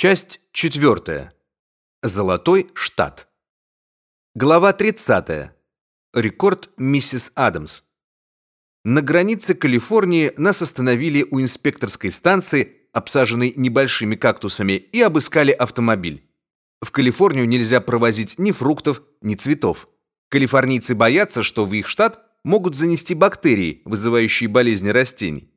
Часть четвертая. Золотой штат. Глава 30. Рекорд миссис Адамс. На границе Калифорнии нас остановили у инспекторской станции, обсаженной небольшими кактусами, и обыскали автомобиль. В Калифорнию нельзя провозить ни фруктов, ни цветов. Калифорнийцы боятся, что в их штат могут занести бактерии, вызывающие болезни растений.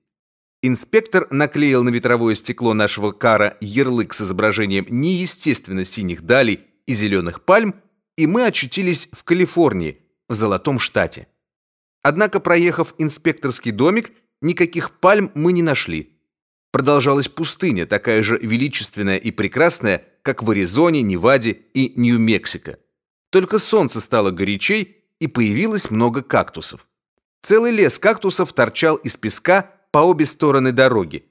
Инспектор наклеил на ветровое стекло нашего кара ярлык с изображением неестественно синих далей и зеленых пальм, и мы очутились в Калифорнии, в Золотом штате. Однако, проехав инспекторский домик, никаких пальм мы не нашли. Продолжалась пустыня, такая же величественная и прекрасная, как в Аризоне, Неваде и Нью-Мексико. Только солнце стало горячей, и появилось много кактусов. Целый лес кактусов торчал из песка по обе стороны дороги.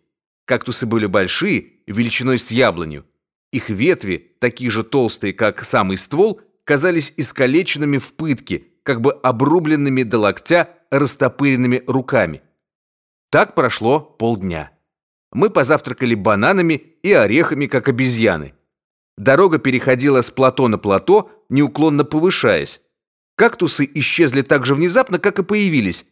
Кактусы были большие, величиной с яблоню. Их ветви, такие же толстые, как самый ствол, казались искалеченными в пытке, как бы обрубленными до локтя растопыренными руками. Так прошло полдня. Мы позавтракали бананами и орехами, как обезьяны. Дорога переходила с плато на плато, неуклонно повышаясь. Кактусы исчезли так же внезапно, как и появились.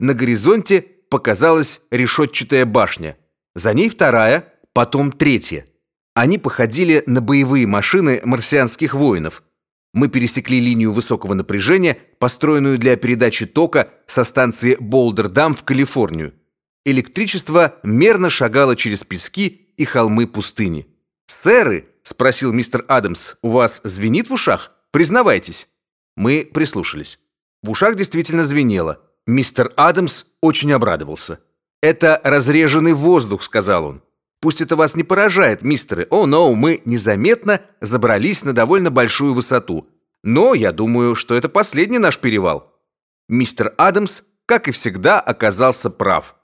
На горизонте показалась решетчатая башня. За ней вторая, потом третья. Они походили на боевые машины марсианских воинов. Мы пересекли линию высокого напряжения, построенную для передачи тока со станции Болдер-Дам в Калифорнию. Электричество мерно шагало через пески и холмы пустыни. «Сэры!» — спросил мистер Адамс. «У вас звенит в ушах? Признавайтесь». Мы прислушались. В ушах действительно звенело. Мистер Адамс очень обрадовался. «Это разреженный воздух», — сказал он. «Пусть это вас не поражает, мистеры. О, но мы незаметно забрались на довольно большую высоту. Но я думаю, что это последний наш перевал». Мистер Адамс, как и всегда, оказался прав.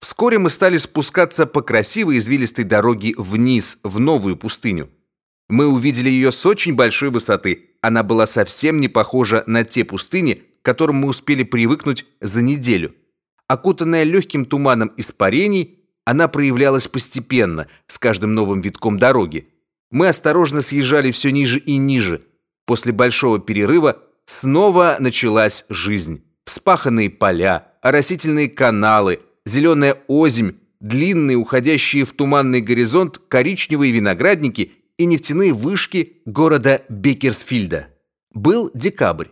Вскоре мы стали спускаться по красивой извилистой дороге вниз, в новую пустыню. Мы увидели ее с очень большой высоты. Она была совсем не похожа на те пустыни, к которым мы успели привыкнуть за неделю. Окутанная легким туманом испарений, она проявлялась постепенно, с каждым новым витком дороги. Мы осторожно съезжали все ниже и ниже. После большого перерыва снова началась жизнь. Вспаханные поля, оросительные каналы – зеленая озимь, длинные, уходящие в туманный горизонт коричневые виноградники и нефтяные вышки города Беккерсфильда. Был декабрь.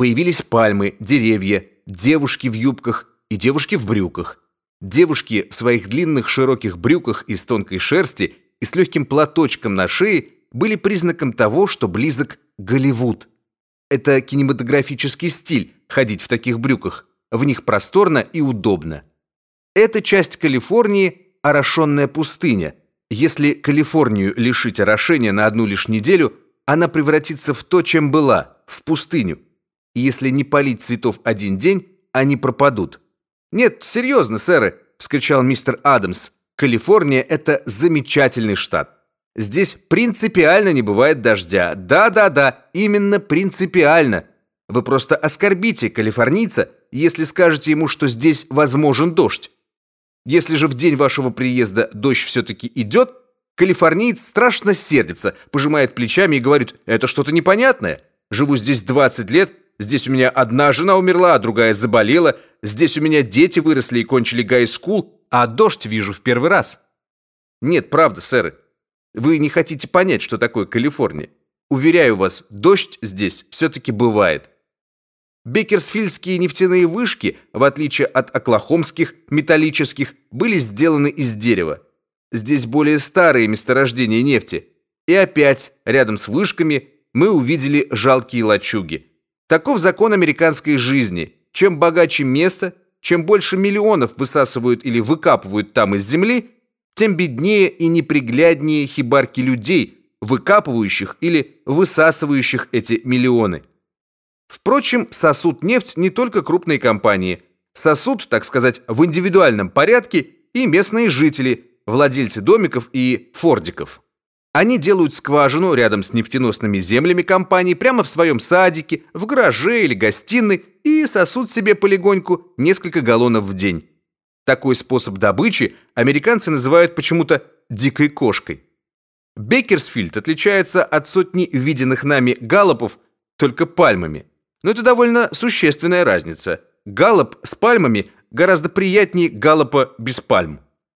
Появились пальмы, деревья, девушки в юбках и девушки в брюках. Девушки в своих длинных широких брюках из тонкой шерсти и с легким платочком на шее были признаком того, что близок Голливуд. Это кинематографический стиль ходить в таких брюках. В них просторно и удобно. Эта часть Калифорнии – орошенная пустыня. Если Калифорнию лишить орошения на одну лишь неделю, она превратится в то, чем была – в пустыню. И если не полить цветов один день, они пропадут. «Нет, серьезно, сэры!» – вскричал мистер Адамс. «Калифорния – это замечательный штат. Здесь принципиально не бывает дождя. Да-да-да, именно принципиально. Вы просто оскорбите калифорнийца, если скажете ему, что здесь возможен дождь. Если же в день вашего приезда дождь все-таки идет, калифорниец страшно сердится, пожимает плечами и говорит, это что-то непонятное. Живу здесь 20 лет, здесь у меня одна жена умерла, а другая заболела, здесь у меня дети выросли и кончили гай-скул, а дождь вижу в первый раз. Нет, правда, сэры. Вы не хотите понять, что такое Калифорния. Уверяю вас, дождь здесь все-таки бывает. Беккерсфильдские нефтяные вышки, в отличие от оклахомских металлических, были сделаны из дерева. Здесь более старые месторождения нефти. И опять, рядом с вышками, мы увидели жалкие лачуги. Таков закон американской жизни. Чем богаче место, чем больше миллионов высасывают или выкапывают там из земли, тем беднее и непригляднее хибарки людей, выкапывающих или высасывающих эти миллионы. Впрочем, сосут нефть не только крупные компании. Сосут, так сказать, в индивидуальном порядке и местные жители, владельцы домиков и фордиков. Они делают скважину рядом с нефтеносными землями компании прямо в своем садике, в гараже или гостиной и сосут себе полегоньку несколько галлонов в день. Такой способ добычи американцы называют почему-то «дикой кошкой». Беккерсфильд отличается от сотни виденных нами галлопов только пальмами. Но это довольно существенная разница. Галлоп с пальмами гораздо приятнее галлопа без пальм.